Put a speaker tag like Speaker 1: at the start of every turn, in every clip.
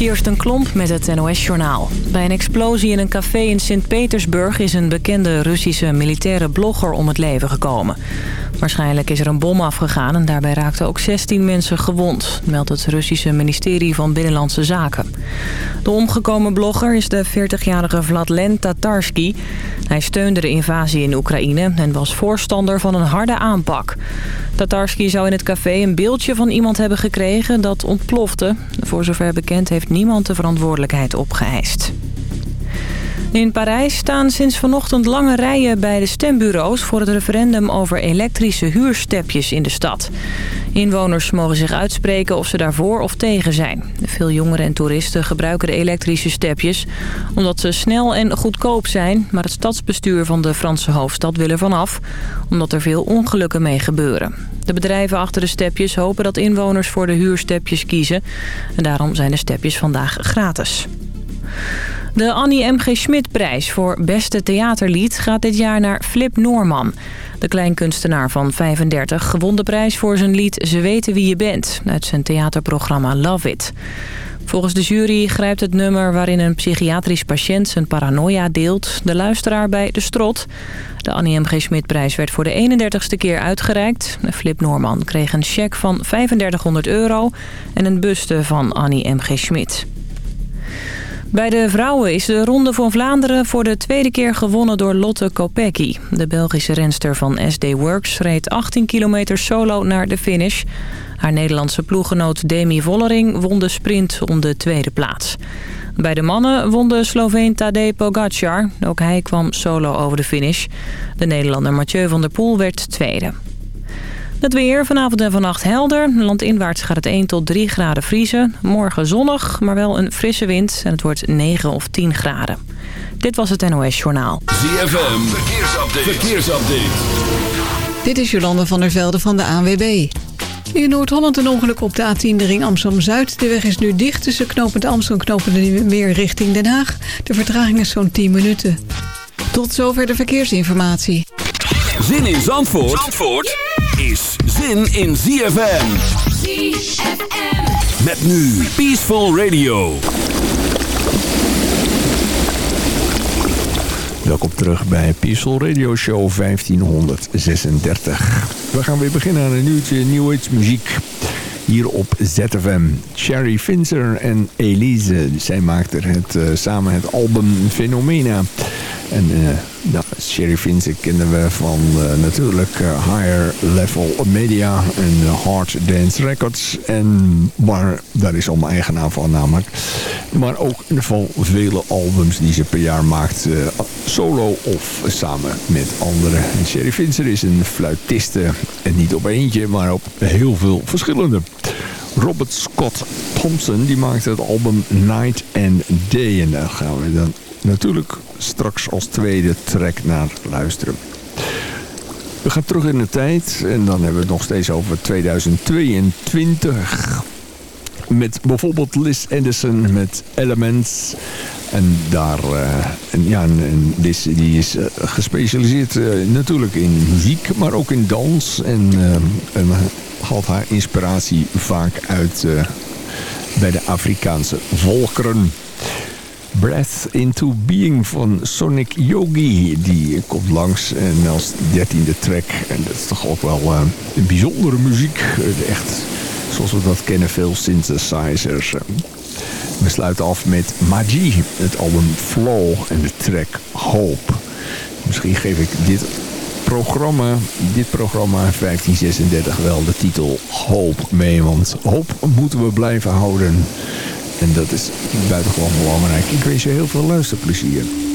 Speaker 1: Kirsten Klomp met het NOS-journaal. Bij een explosie in een café in Sint-Petersburg... is een bekende Russische militaire blogger om het leven gekomen. Waarschijnlijk is er een bom afgegaan... en daarbij raakten ook 16 mensen gewond... meldt het Russische ministerie van Binnenlandse Zaken. De omgekomen blogger is de 40-jarige Vladlen Tatarsky. Hij steunde de invasie in Oekraïne... en was voorstander van een harde aanpak. Tatarsky zou in het café een beeldje van iemand hebben gekregen dat ontplofte. Voor zover bekend heeft niemand de verantwoordelijkheid opgeëist. In Parijs staan sinds vanochtend lange rijen bij de stembureaus... voor het referendum over elektrische huurstepjes in de stad. Inwoners mogen zich uitspreken of ze daarvoor of tegen zijn. Veel jongeren en toeristen gebruiken de elektrische stepjes... omdat ze snel en goedkoop zijn. Maar het stadsbestuur van de Franse hoofdstad wil er vanaf... omdat er veel ongelukken mee gebeuren. De bedrijven achter de stepjes hopen dat inwoners voor de huurstepjes kiezen. En daarom zijn de stepjes vandaag gratis. De Annie M. G. Schmidt-prijs voor beste theaterlied gaat dit jaar naar Flip Noorman. De kleinkunstenaar van 35 gewon de prijs voor zijn lied Ze weten wie je bent... uit zijn theaterprogramma Love It. Volgens de jury grijpt het nummer waarin een psychiatrisch patiënt zijn paranoia deelt... de luisteraar bij De Strot. De Annie M. G. Schmidt-prijs werd voor de 31ste keer uitgereikt. Flip Noorman kreeg een cheque van 3500 euro en een buste van Annie M. G. Bij de vrouwen is de Ronde van Vlaanderen voor de tweede keer gewonnen door Lotte Kopecky. De Belgische renster van SD Works reed 18 kilometer solo naar de finish. Haar Nederlandse ploeggenoot Demi Vollering won de sprint om de tweede plaats. Bij de mannen won de Sloveen Tadej Pogacar. Ook hij kwam solo over de finish. De Nederlander Mathieu van der Poel werd tweede. Het weer vanavond en vannacht helder. Landinwaarts gaat het 1 tot 3 graden vriezen. Morgen zonnig, maar wel een frisse wind. En het wordt 9 of 10 graden. Dit was het NOS Journaal.
Speaker 2: ZFM, verkeersupdate. verkeersupdate.
Speaker 3: Dit is Jolande van der Velde van de ANWB. In Noord-Holland een ongeluk op de A10 de ring Amsterdam-Zuid. De weg is nu dicht tussen knopend Amsterdam en knopend Meer richting Den Haag. De vertraging is zo'n 10 minuten. Tot zover de verkeersinformatie.
Speaker 2: Zin in Zandvoort, Zandvoort? is zin in ZFM.
Speaker 4: ZFM.
Speaker 2: Met nu Peaceful Radio.
Speaker 5: Welkom terug bij Peaceful Radio Show 1536. We gaan weer beginnen aan een nieuwtje New Age muziek. Hier op ZFM. Cherry Finzer en Elise. Zij maakten het, uh, samen het album Phenomena. En uh, nou, Sherry Finzer kennen we van uh, natuurlijk uh, Higher Level Media en Hard Dance Records. En, maar daar is al mijn eigen naam van namelijk. Maar ook van vele albums die ze per jaar maakt. solo of samen met anderen. En Sherry Finzer is een fluitiste. En niet op eentje, maar op heel veel verschillende. Robert Scott Thompson die maakte het album Night and Day. En daar gaan we dan natuurlijk straks als tweede track naar luisteren. We gaan terug in de tijd en dan hebben we het nog steeds over 2022. Met bijvoorbeeld Liz Anderson met Elements. En daar, uh, en ja, Liz die is uh, gespecialiseerd uh, natuurlijk in muziek, maar ook in dans. En, en haalt haar inspiratie vaak uit bij de Afrikaanse volkeren. Breath into Being van Sonic Yogi. Die komt langs en als dertiende track. En dat is toch ook wel uh, een bijzondere muziek. Echt, zoals we dat kennen, veel synthesizers. We sluiten af met Magi, het album Flow en de track Hope. Misschien geef ik dit programma, dit programma 1536 wel de titel Hope mee. Want hoop moeten we blijven houden. En dat is buitengewoon belangrijk. Ik wens je heel veel luisterplezier.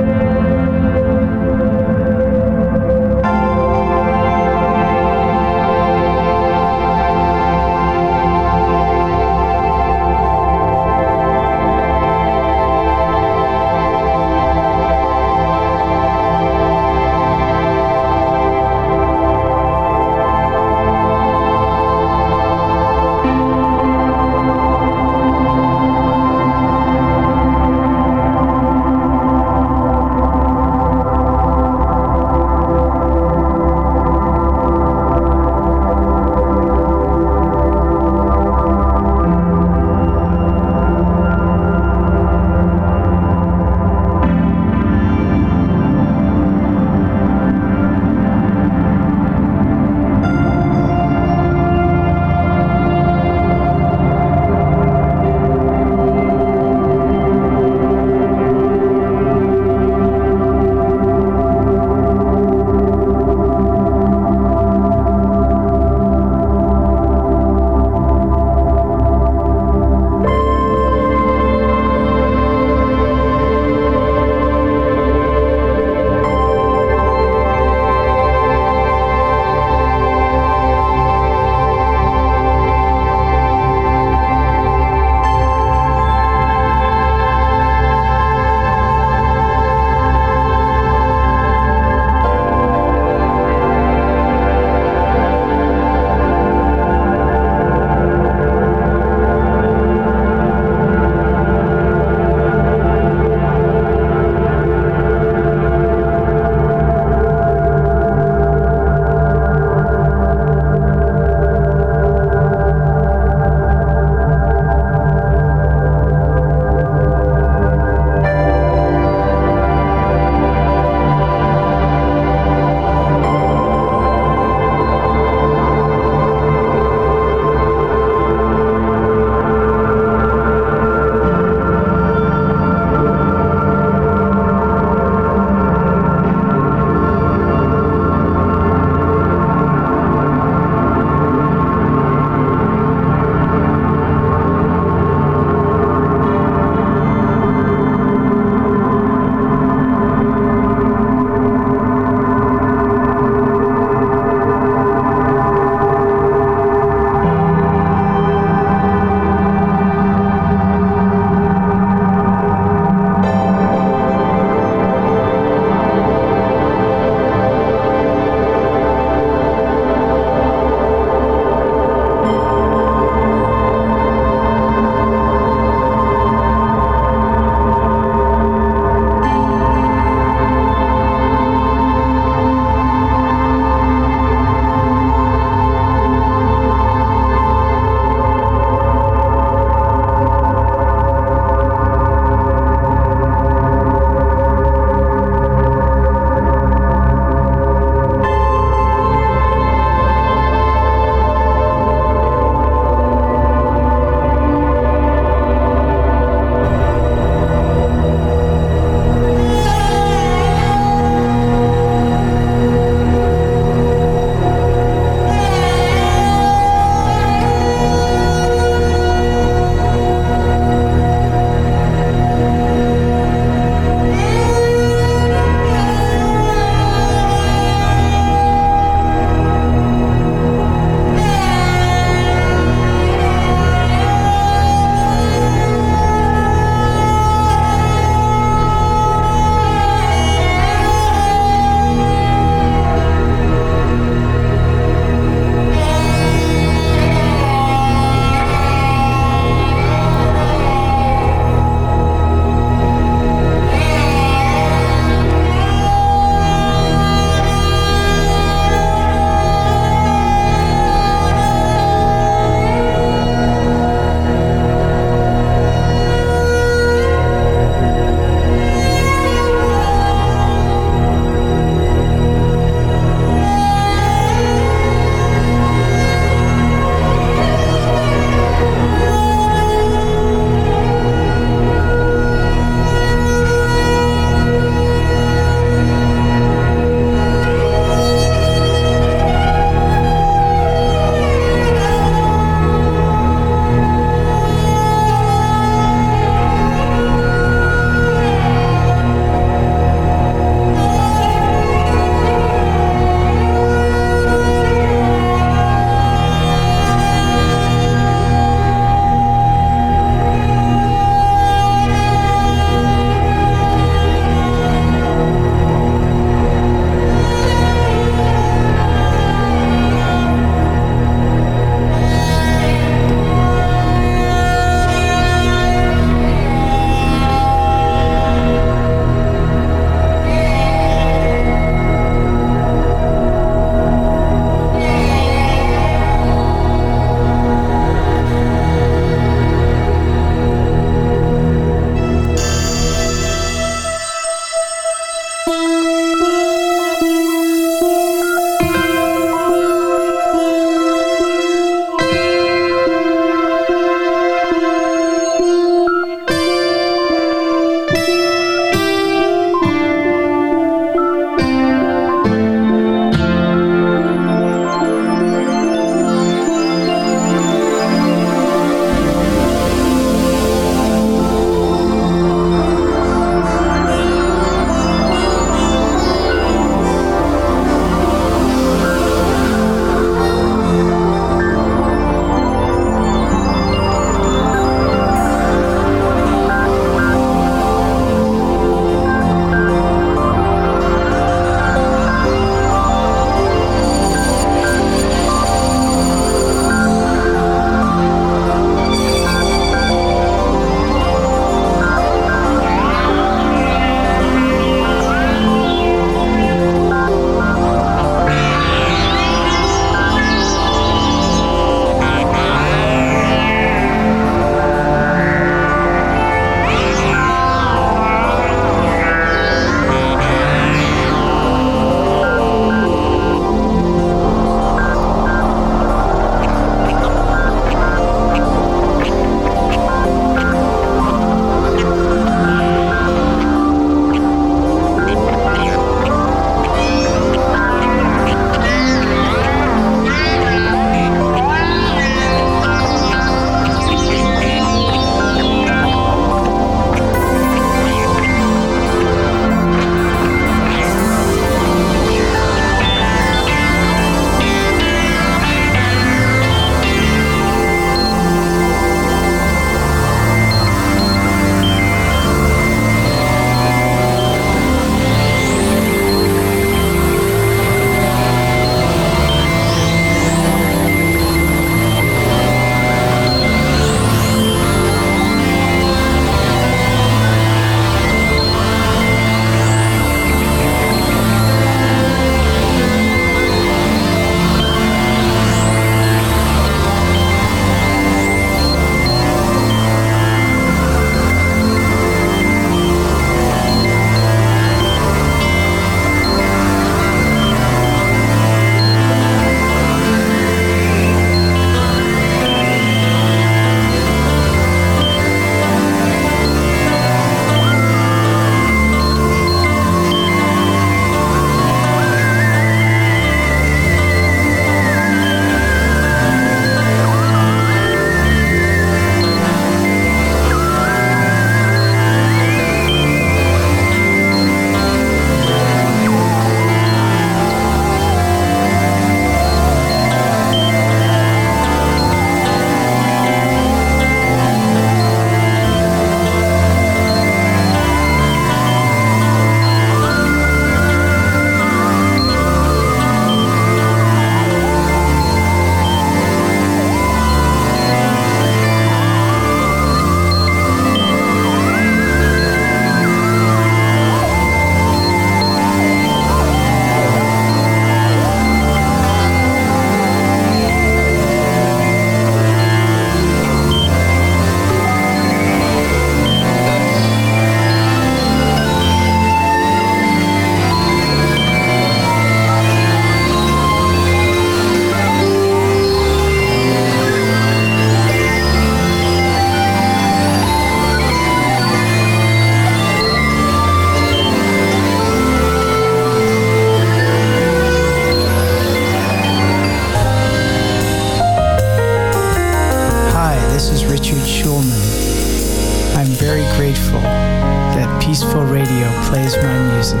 Speaker 4: This is Richard Schulman. I'm very grateful that Peaceful Radio plays my music.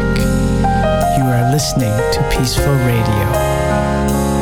Speaker 4: You are listening to Peaceful Radio.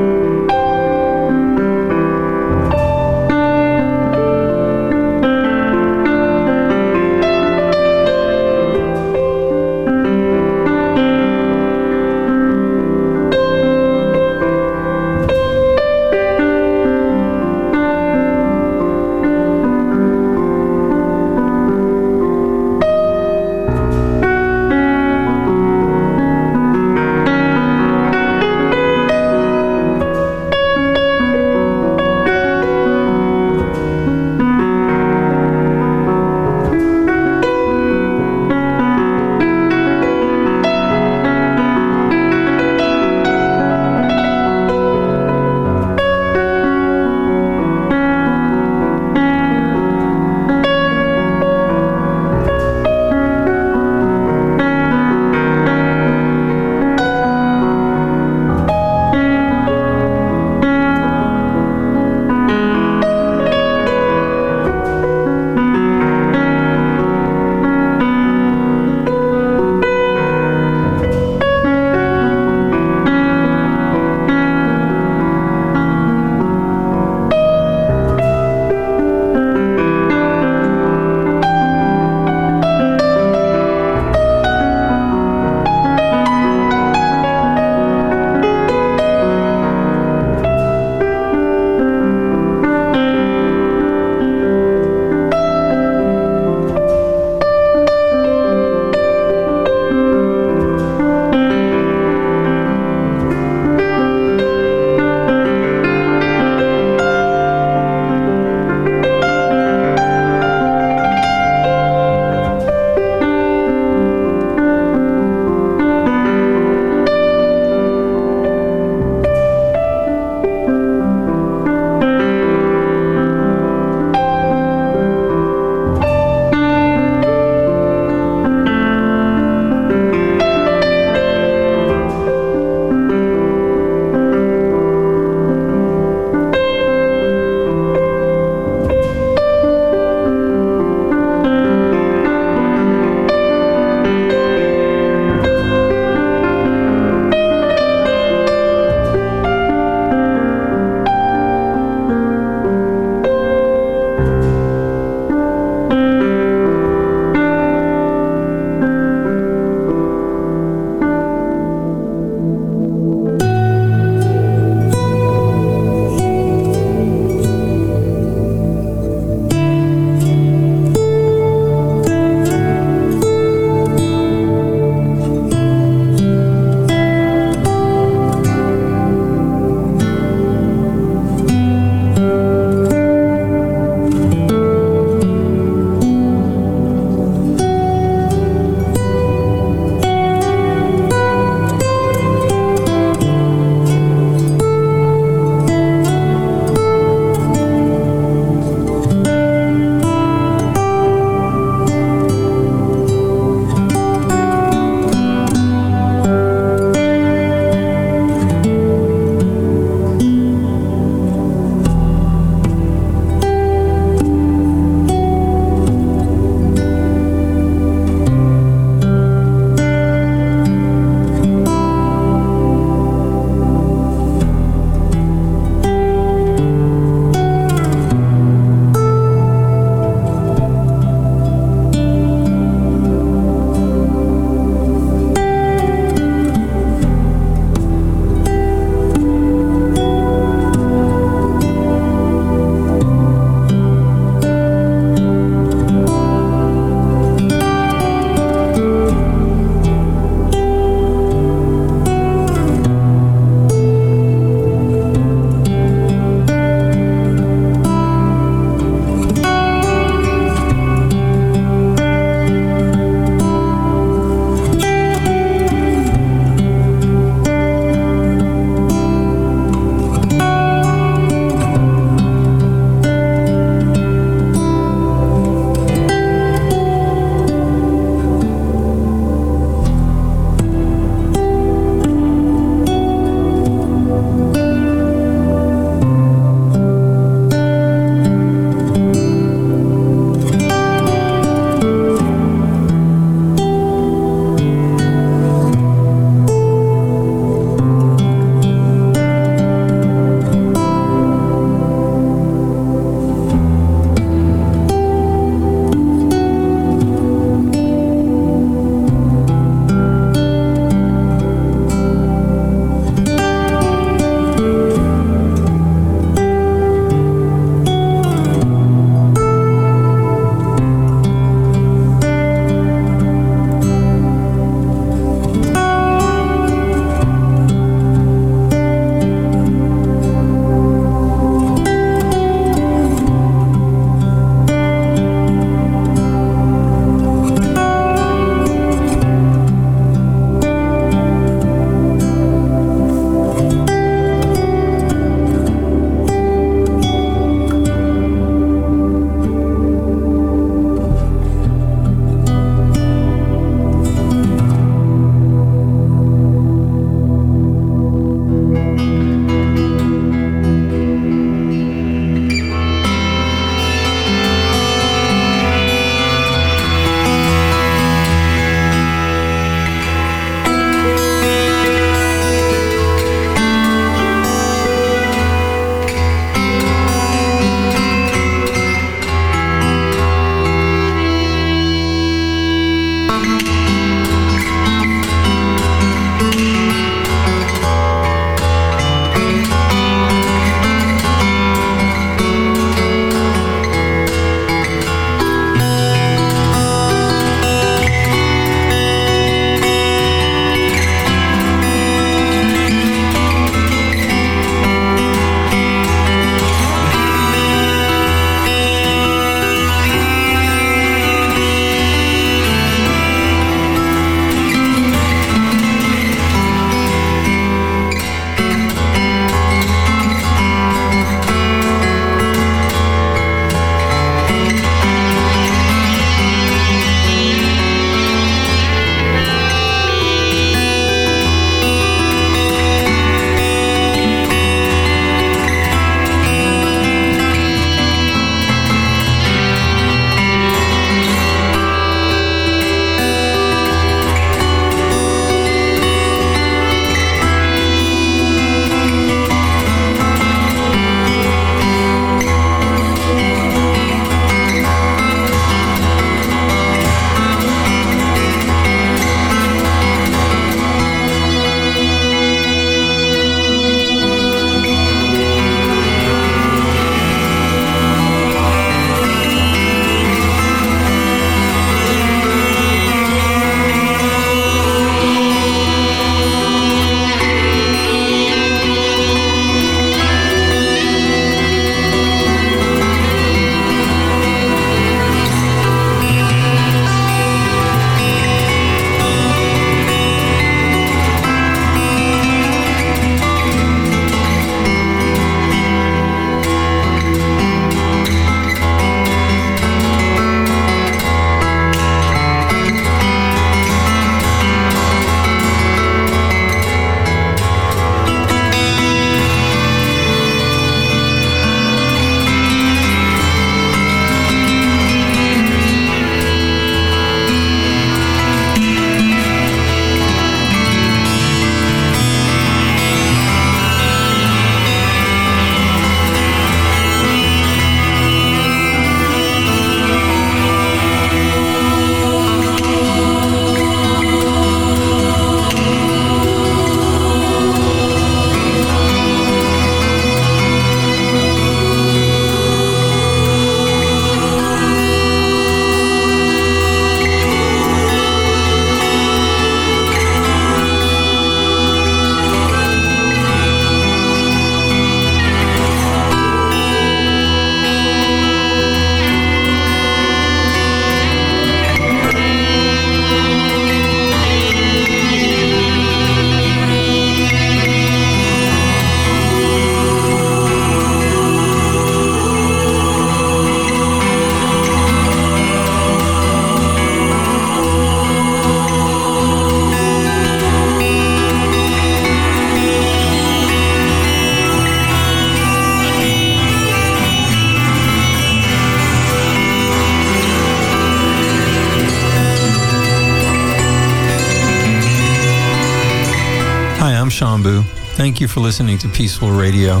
Speaker 6: Thank you for listening to Peaceful Radio.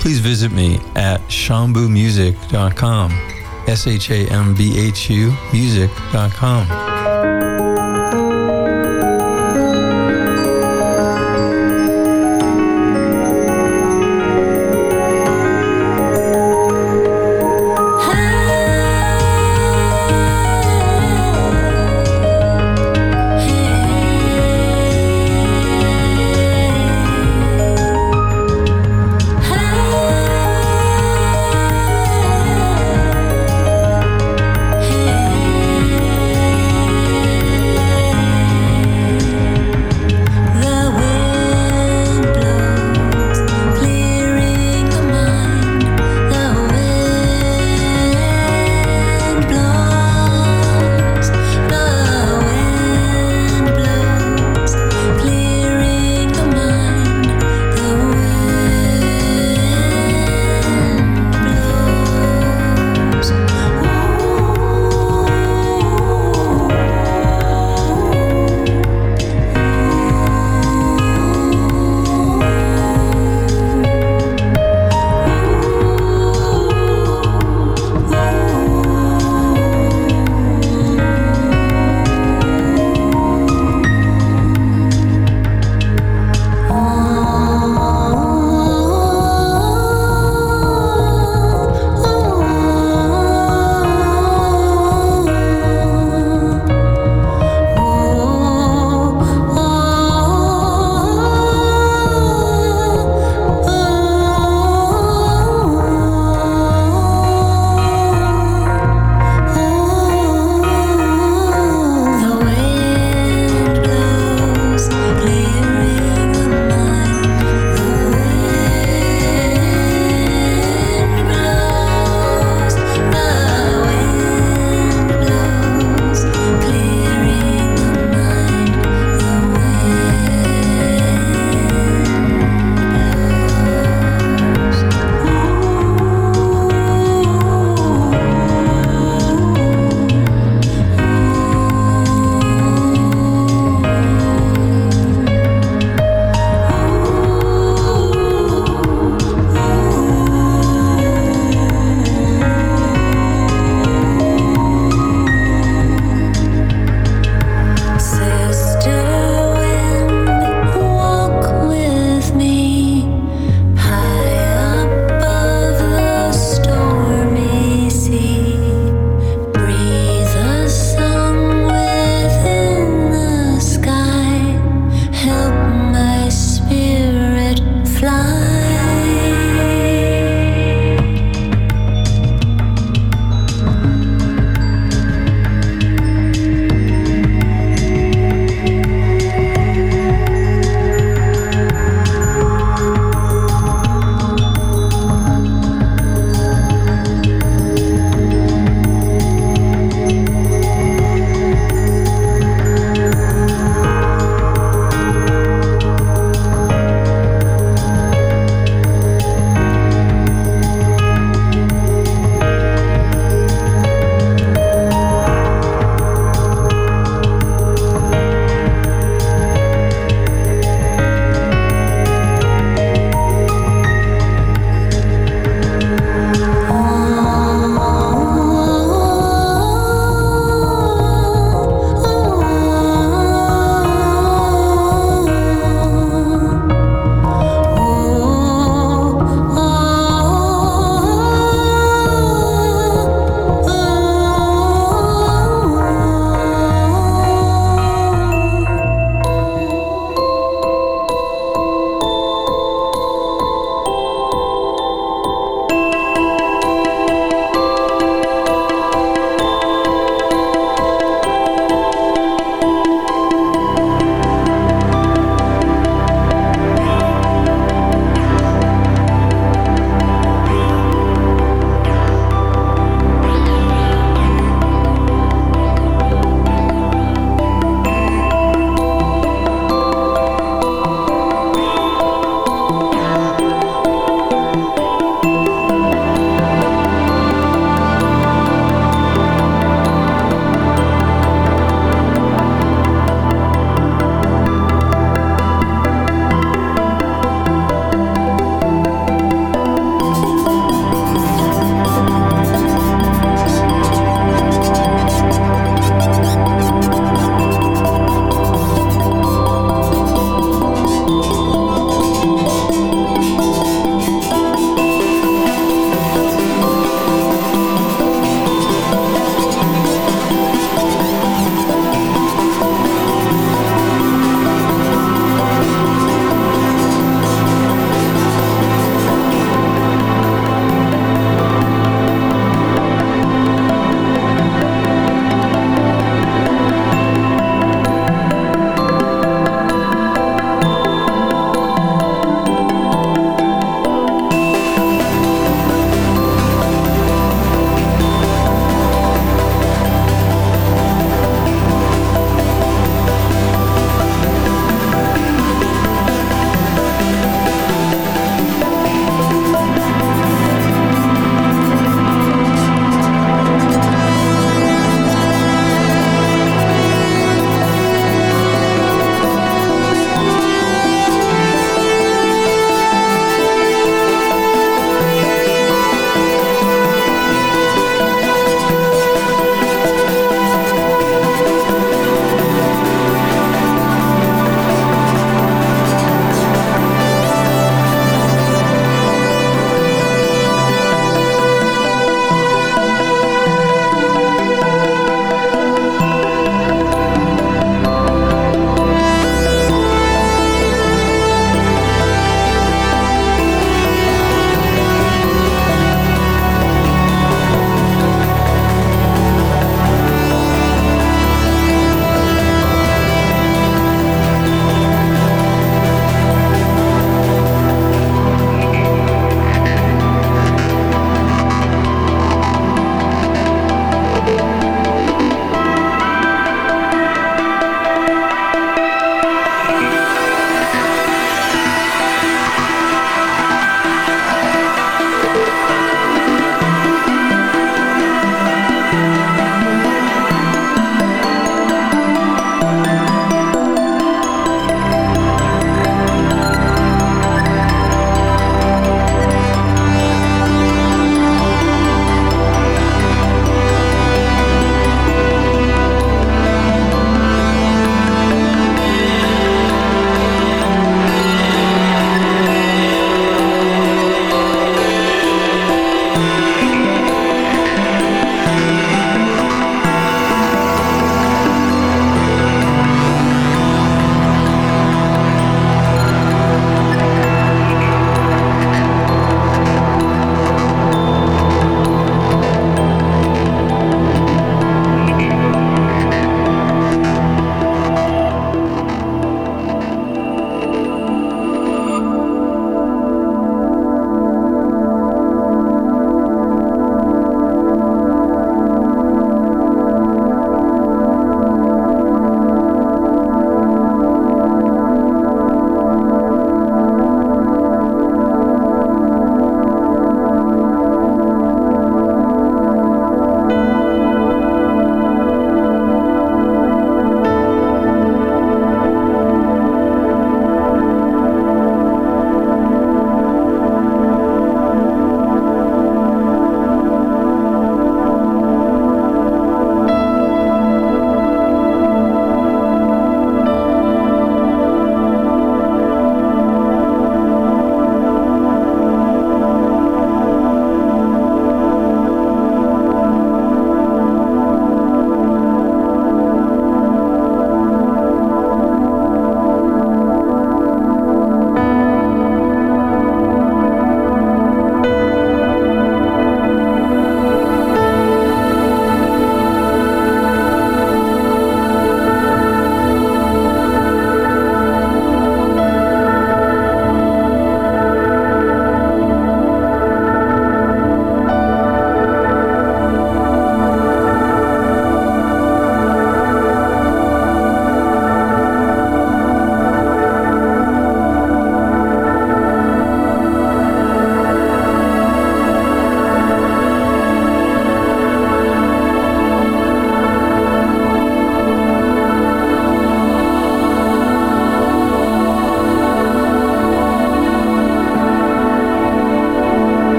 Speaker 6: Please visit me at shambumusic.com. S H A M B H U music.com.